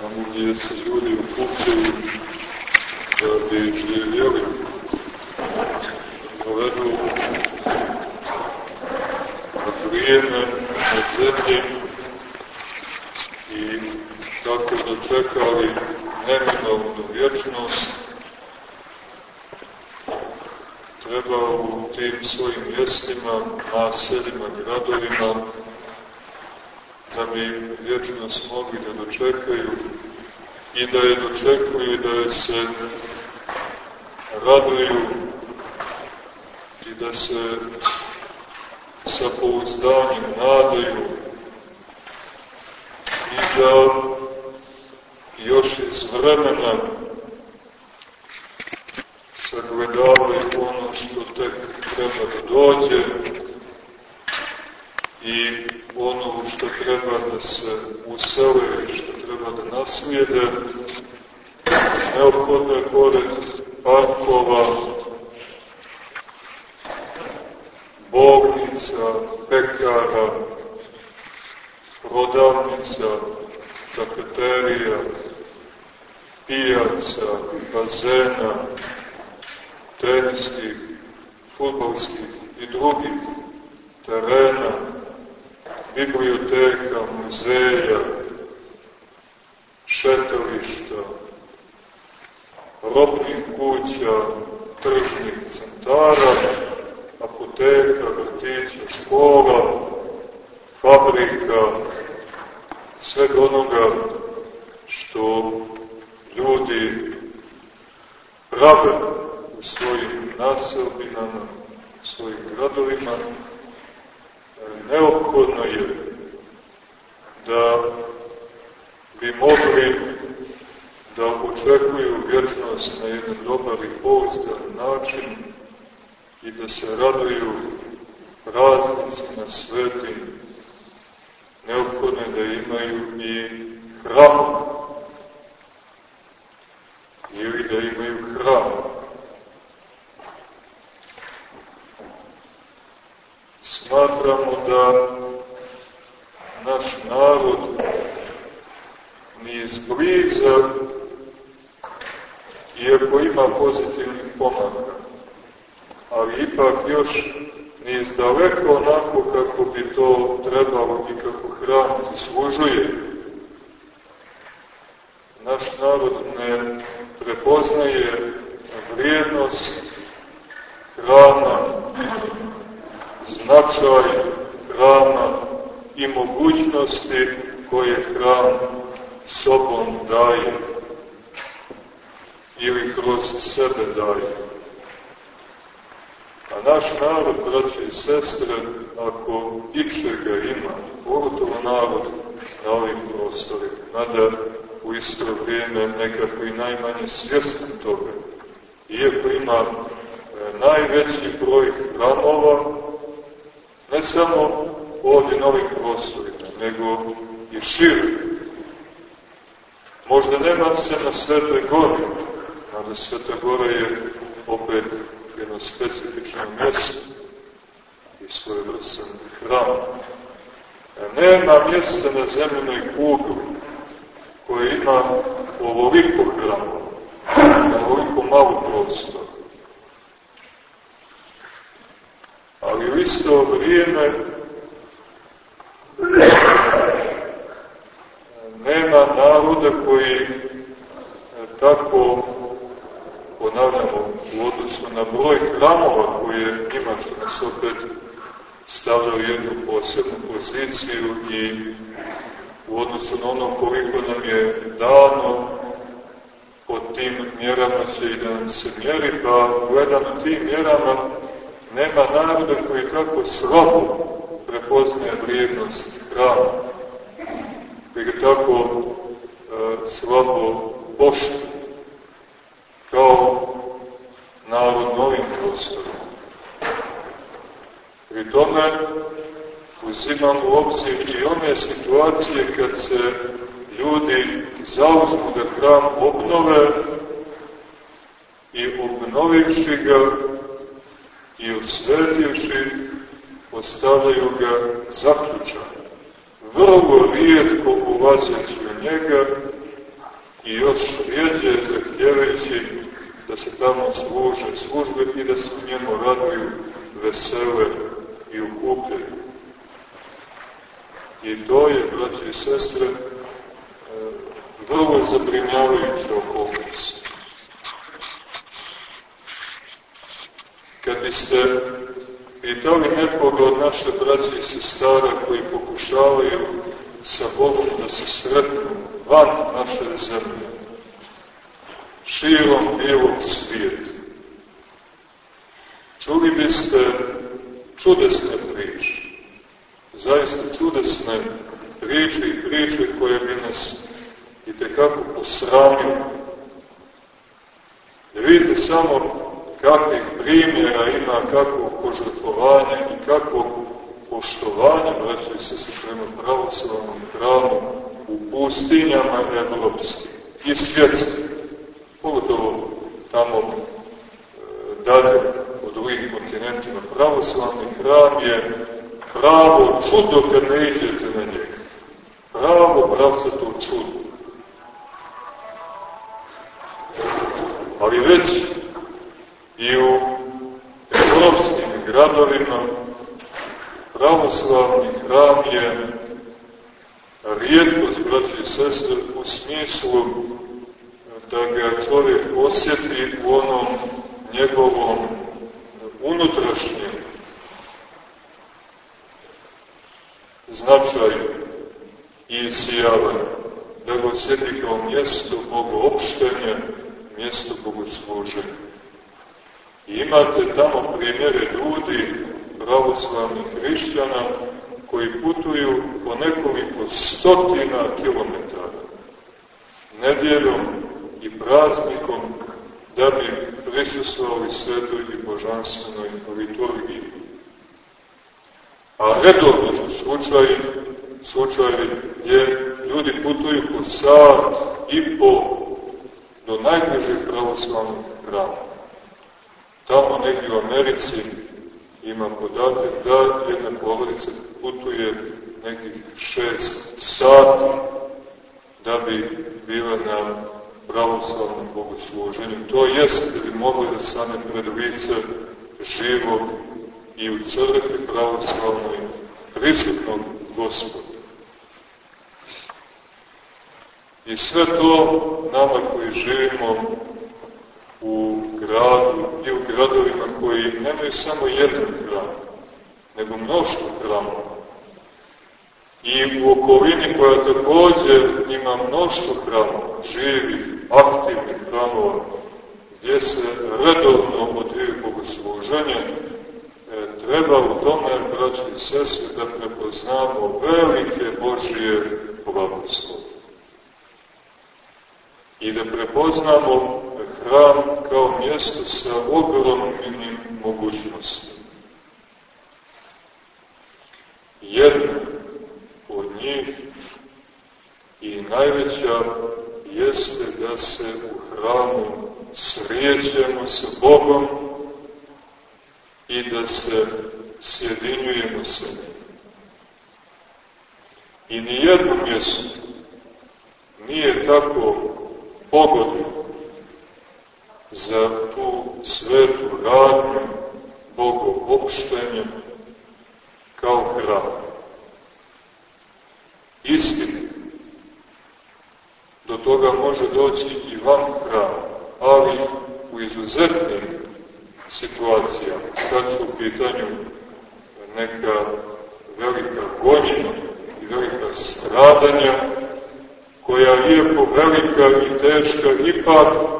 Tamo gdje se ljudi uputaju da bi živjeli, provedu vrijeme na zemlji i tako dočekali neminovnu vječnost, treba u tim svojim mjestima, naseljima, gradovima, da bi vječnost mogli da dočekaju i da je dočekuju i da je se raduju i da se sa pouzdanjem nadaju i da još iz vremena sagledavaju ono što tek treba da dođe i ono što treba da se usele što treba da naslijede, neophodno je pored parkova, bolnica, pekara, prodavnica, kafeterija, pijaca, bazena, teniskih, futbolskih i drugih terena, biblioteka, muzeja, šetališta, robnih kuća, tržnih centara, apoteka, vrtića, škola, fabrika, svega onoga što ljudi prave u svojim naselbinama, u svojim gradovima, neophodno je da bi mogli da očekuju vječnost na jedan dobar i pouzdan način i da se raduju praznicima svetim, neophodno da imaju i hram, ili da imaju hram. Smatramo da naš narod ni izbliza, iako ima pozitivnih pomaka, ali ipak još ni izdaleko onako kako bi to trebalo i kako hram služuje. Naš narod ne prepoznaje vrijednost hrama, značaj hrama i mogućnosti koje hram sobom daje ili kroz sebe daje. A naš narod, braće i sestre, ako ičega ima, pogotovo narod na ovim prostorima, mada u isto vrijeme nekako i najmanje svjestan toga, iako ima e, najveći broj hramova, ne samo ovdje na ovim prostorima, nego i šire. Možda nema se na Svetoj gori, ali Sveta gora je opet jedno specifično mjesto i svoje vrsan hram. Nema mjesta na zemljenoj kugli koje ima ovoliko hrama, ovoliko malo prostora. Ali u isto vrijeme nema naroda koji tako ponavljamo u odnosu na broj hramova koje ima, što nas opet stavlja u jednu posebnu poziciju i u odnosu na ono koliko nam je dano pod tim mjerama će i da nam se mjeri, pa gledano tim mjerama nema naroda koji tako slabo prepoznaje vrijednost hrama, koji ga tako uh, slabo poštuje kao narod novim prostorom. Pri tome uzimam u obzir i one situacije kad se ljudi zauzmu da hram obnove i obnovivši ga i osvetivši ostavljaju ga zaključan. Vrlo rijetko ulazeći u njega i još rijeđe zahtjevajući da se tamo služe službe i da se u njemu raduju, vesele i ukupljaju. I to je, braći i sestre, e, vrlo zabrinjavajuća okolnost. Kad biste pitali nekoga od naše braće i sestara koji pokušavaju sa Bogom da se sretnu van naše zemlje, širom bijelog svijeta, čuli biste čudesne priče, zaista čudesne priče i priče koje bi nas i tekako posramili. Da vidite samo kakvih primjera ima, kakvog požrtvovanja i kakvog poštovanja, braći se se prema pravoslavnom hramu u pustinjama evropskih i svjetskih, pogotovo tamo e, dalje od drugih kontinentima. Pravoslavni hram je pravo čudo kad ne idete na njega. Pravo to čudo. Ali već i u evropskim gradovima pravoslavni hram je rijetkost, braći i sestre, u smislu da ga čovjek osjeti u onom njegovom unutrašnjem značaju i isijavanju, da ga osjeti kao mjesto bogoopštenja, mjesto bogosluženja. I imate tamo primjere ljudi, pravoslavnih hrišćana, koji putuju po nekoliko stotina kilometara nedjeljom i praznikom da bi prisustvovali svetoj i božanstvenoj liturgiji. A redovno su slučaji, slučaji gdje ljudi putuju po sat i po do najbližeg pravoslavnog hrama. Tamo negdje u Americi ima podatak da jedna porodica putuje nekih šest sati da bi bila na pravoslavnom bogosluženju. To jest da bi mogli da stane pred lice živog i u crkvi pravoslavnoj prisutnog gospoda. I sve to nama koji živimo u gradu i u gradovima koji nemaju samo jedan hram, nego mnoštvo hramova. I u okolini koja takođe ima mnoštvo hramova, živih, aktivnih hramova, gdje se redovno odviju bogosluženje, treba u tome, braći i sestre, da prepoznamo velike Božije blagoslove. I da prepoznamo hram kao mjesto sa ogromnim mogućnostima. Jedna od njih i najveća jeste da se u hramu srijeđemo sa Bogom i da se sjedinjujemo sa njim. I nijedno mjesto nije tako pogodno za tu svetu radnju bogoopštenja kao hram. Istina, do toga može doći i van hrama, ali u izuzetnim situacijama, kad su u pitanju neka velika gonjina i velika stradanja, koja iako velika i teška, ipak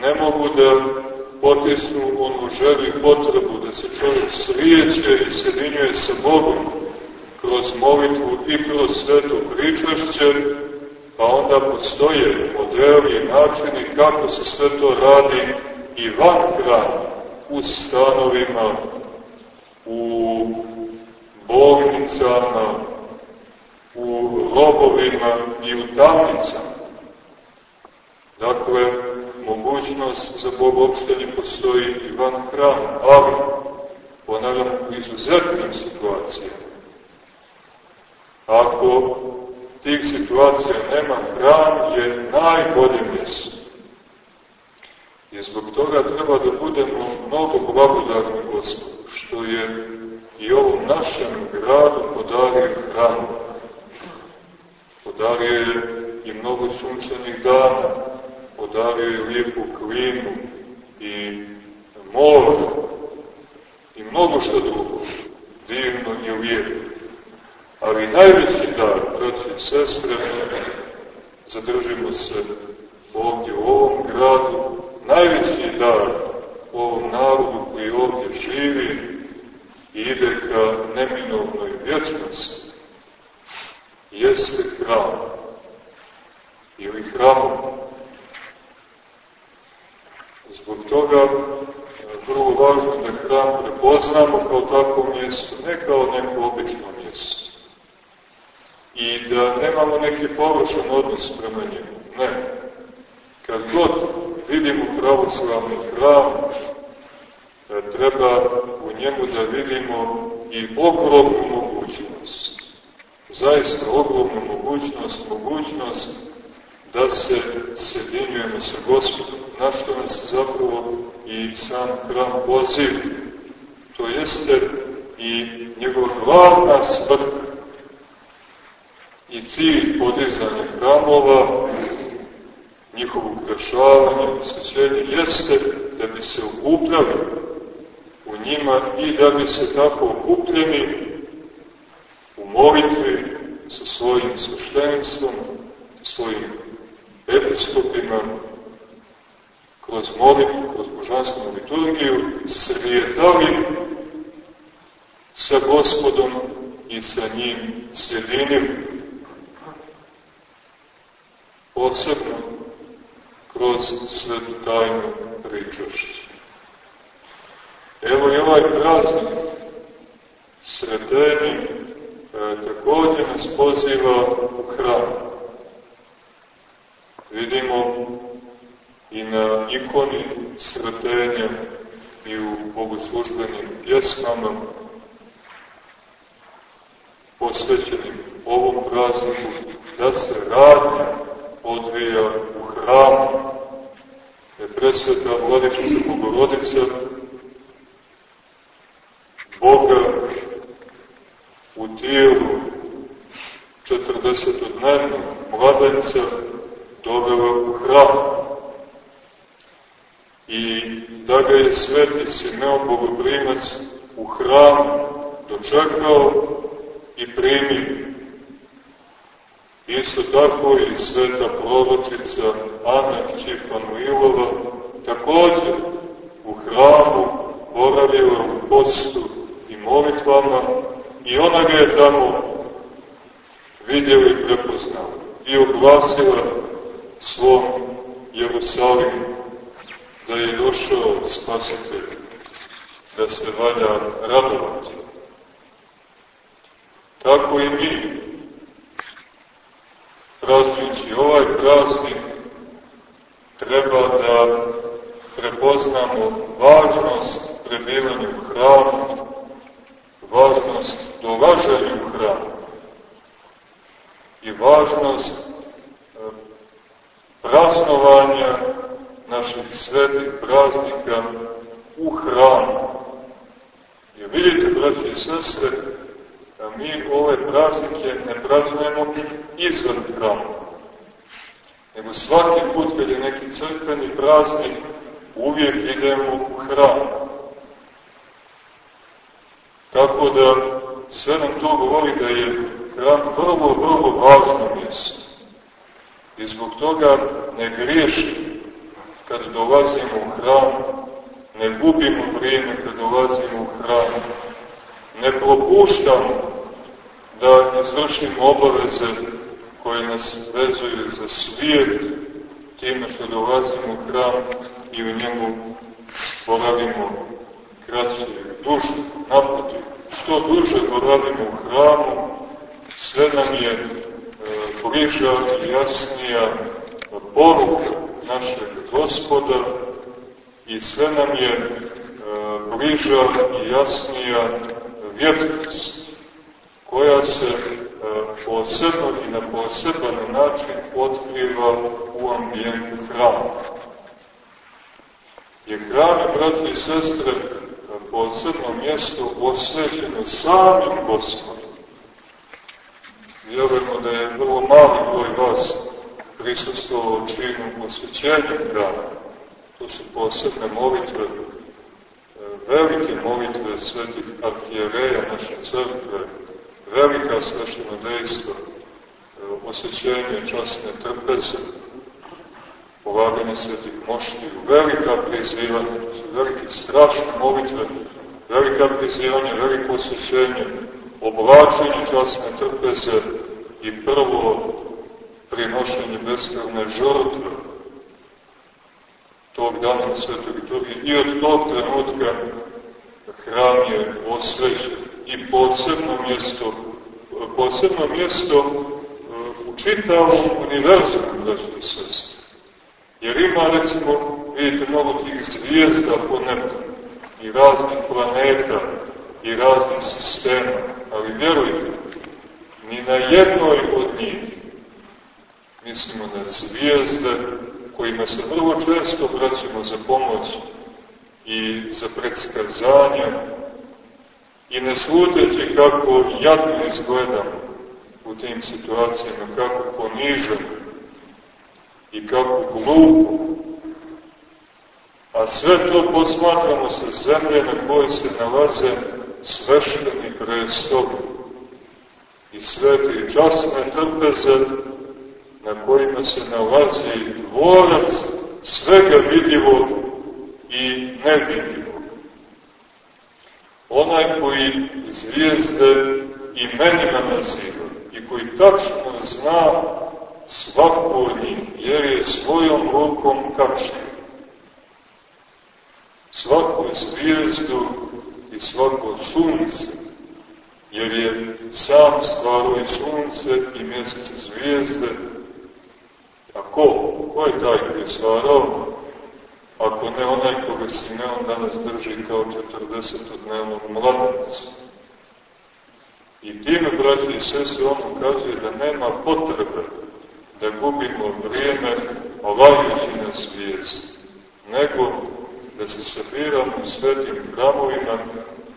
ne mogu da potisnu onu želju i potrebu da se čovjek srijeće i sjedinjuje sa Bogom kroz molitvu i kroz sveto pričašće, pa onda postoje modeli i načini kako se sve to radi i van hrana, u stanovima, u bolnicama, u robovima i u tamnicama. Dakle, mogućnost za bogopštenje postoji i van hrama, ali ponavljam, u izuzetnim situacijama. Ako tih situacija nema, hram je najbolje mjesto. I zbog toga treba da budemo mnogo blagodarni Gospodu, što je i ovom našem gradu podario hram. Podario je i mnogo sunčanih dana, podario je lijepu klimu i more i mnogo što drugo, divno i lijepo. Ali najveći dar, braći i sestre, zadržimo se ovdje u ovom gradu, najveći dar ovom narodu koji ovdje živi i ide ka neminovnoj vječnosti, jeste hram ili hramom. Zbog toga vrlo važno da hram prepoznamo kao takvo mjesto, ne kao neko obično mjesto i da nemamo neki površan odnos prema njemu. Ne. Kad god vidimo pravoslavni hram, e, treba u njemu da vidimo i ogromnu mogućnost. Zaista ogromnu mogućnost, mogućnost da se sjedinjujemo sa Gospodom, na što nas zapravo i sam hram poziv. To jeste i njegova glavna svrha i cilj podizanja hramova, njihovo ukrašavanje, osvećenje, jeste da bi se okupljali u njima i da bi se tako okupljeni u molitvi sa svojim sveštenictvom, sa svojim episkopima, kroz molitvu, kroz božanstvenu liturgiju, srijetali sa gospodom i sa njim sjedinili posebno kroz svetu tajnu pričašća. Evo i ovaj praznik sreteni e, takođe nas poziva u hram. Vidimo i na ikoni sretenja i u bogoslužbenim pjesmama posvećenim ovom prazniku da se radnja odvija u hramu, je presveta vladičica Bogorodica, Boga u tijelu 40-dnevnog mladenca dovela u hram i da ga je sveti Simeon Bogoprimac u hram dočekao i primio. Isto tako i sveta proročica Ana Kći Fanuilova također u hramu boravila u postu i molitvama i ona ga je tamo vidjela i prepoznala i oglasila svom Jerusalimu da je došao spasitelj, da se valja radovati. Tako i mi, praznujući ovaj praznik, treba da prepoznamo važnost prebivanja u hramu, važnost dolaženja u hramu i važnost e, praznovanja naših svetih praznika u hramu. I vidite, braći i sestre, da mi ove praznike ne praznujemo izvan hrama. Nego svaki put kad je neki crkveni praznik, uvijek idemo u hram. Tako da sve nam to govori da je hram vrlo, vrlo važno mjesto. I zbog toga ne griješimo kad dolazimo u hram, ne gubimo vrijeme kad dolazimo u hram, ne propuštamo da izvršimo obaveze koje nas vezuju za svijet, time što dolazimo u hram i u njemu boravimo kraće ili duže. Što duže boravimo u hramu, sve nam je e, bliža i jasnija poruka našeg gospoda i sve nam je e, bliža i jasnija vječnost, koja se e, posebno i na poseban način otkriva u ambijentu hrama. Je hram, braći i sestre, posebno mjesto osvećeno samim Gospodom. Vjerujemo da je vrlo mali broj vas prisustovao činu osvećenja hrama. To su posebne molitve, e, velike molitve svetih arhijereja naše crkve, velika svešteno dejstva, e, osvećenje časne trpeze, polaganje svetih moštiju, velika prizivanja, to su velike strašne molitve, velika prizivanja, veliko osvećenje, oblačenje časne trpeze i prvo prinošenje beskrvne žrtve tog dana na svetoj liturgiji i od tog trenutka hram je osvećen i posebno mjesto, posebno mjesto e, u čitavom univerzumu, braći i sestri. Jer ima, recimo, vidite, mnogo tih zvijezda po nebu i raznih planeta i raznih sistema, ali vjerujte, ni na jednoj od njih, mislimo na zvijezde, kojima se vrlo često obraćamo za pomoć i za predskazanje, i ne sluteći kako jadno izgledamo u tim situacijama, kako ponižamo i kako glupo, a sve to posmatramo sa zemlje na kojoj se nalaze svešteni prestovi i svete i časne trpeze na kojima se nalazi dvorac svega vidljivog i nevidljivog. Onaj koji zvijezde imenima naziva i koji tačno zna svaku od njih, jer je svojom rukom kačio. Svaku zvijezdu i svako sunce, jer je sam stvarao i sunce i mjesec zvijezde. A ko? Ko je taj koji je stvarao? Ako ne onaj koga Simeon danas drži kao 40-dnevnog mladenca. I time, braći i sestri, on ukazuje da nema potrebe da gubimo vrijeme lagajući na zvijezd, nego da se sabiramo u svetim hramovima,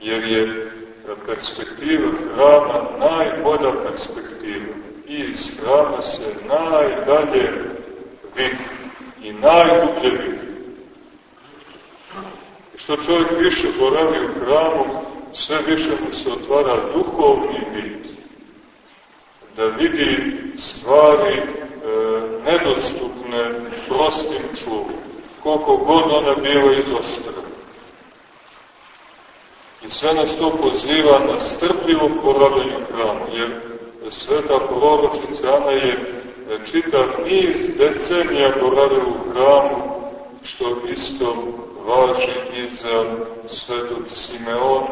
jer je perspektiva hrama najbolja perspektiva. I hrama se najdalje vidi i najdublje vidi. Što čovjek više boravi u hramu, sve više mu se otvara duhovni vid. Da vidi stvari e, nedostupne prostim čuvom, koliko god ona bila izoštrena. I sve nas to poziva na strpljivo boravljenje u hramu, jer sveta proročica Ana je čitav niz decenija boravila u hramu, što isto važi i za svetog Simeona.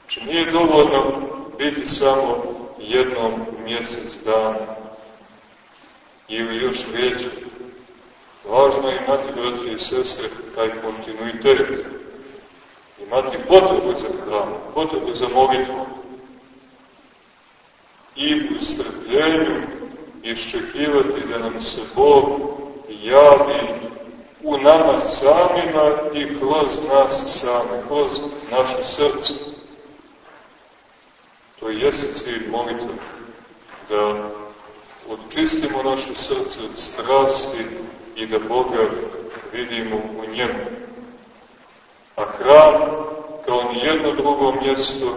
Znači nije dovoljno biti samo jednom mjesec dana ili još riječi. Važno je imati, braći i sestre, taj kontinuitet imati potrebu za hramu, potrebu za molitvu i u strpljenju iščekivati da nam se Bog javi u nama samima i kroz nas same, kroz naše srce. To je jeste cilj molitve, da odčistimo naše srce od strasti i da Boga vidimo u njemu a hram kao ni jedno drugo mjesto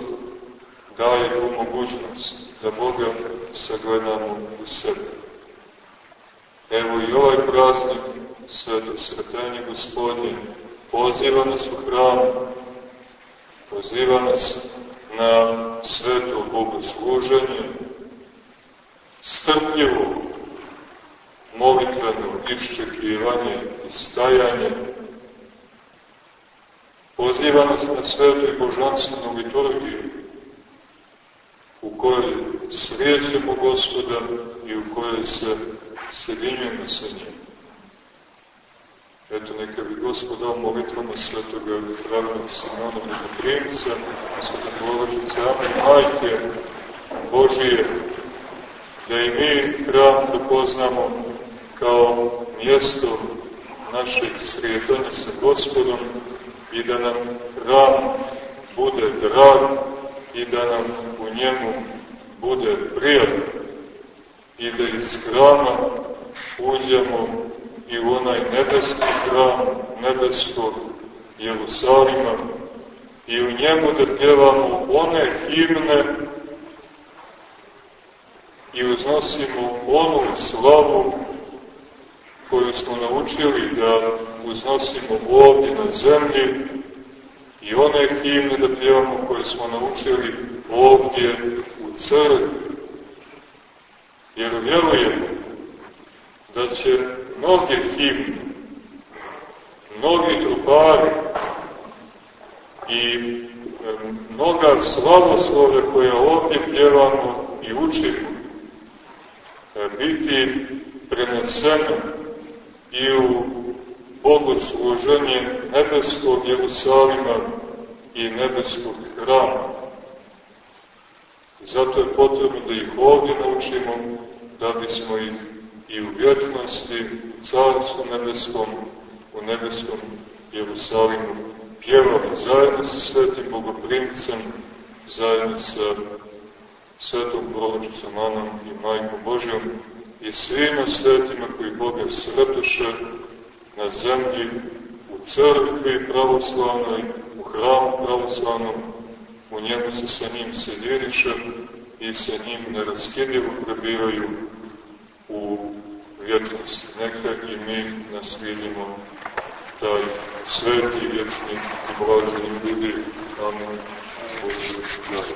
daje tu mogućnost da Boga sagledamo u sebi. Evo i ovaj praznik, sveto sretenje gospodnje, poziva nas u hram, poziva nas na sveto bogosluženje, strpljivo, molitveno iščekivanje i stajanje, Poziva nas na svetu i božanstvenu liturgiju, u kojoj srijećemo Gospoda i u kojoj se sjedinjujemo sa njim. Eto, neka bi Gospod dao molitvama svetoga pravilnog Simona Bogoprimca, sveta položice Ame Majke Božije, da i mi hram prepoznamo kao mjesto našeg srijetanja sa Gospodom i da nam hram bude drag i da nam njemu bude prijatno i da iz hrama uđemo i u onaj nebeski hram nebeskog Jerusalima i u njemu da pjevamo one himne i uznosimo onu slavu koju smo naučili da uznosimo ovdje na zemlji i one himne da pjevamo koje smo naučili ovdje u crkvi. Jer vjerujemo da će mnoge himne, mnogi trupari i mnoga slavoslove koje ovdje pjevamo i učimo biti prenesene i u bogosluženje nebeskog Jerusalima i nebeskog hrama. Zato je potrebno da ih ovdje naučimo, da bismo ih i u vječnosti, u Carstvu nebeskom, u nebeskom Jerusalimu pjevali zajedno sa svetim bogoprimcem, zajedno sa svetom proročicom Anom i Majkom Božjom i svima svetima koji Boga sretoše na zemlji, u crkvi pravoslavnoj, u hramu pravoslavnom, u njemu se sa njim sjediniše i sa njim neraskidivo prebiraju u vječnosti. Neka i mi naslijedimo taj sveti vječni i blaženi ljudi. Amen. Bože,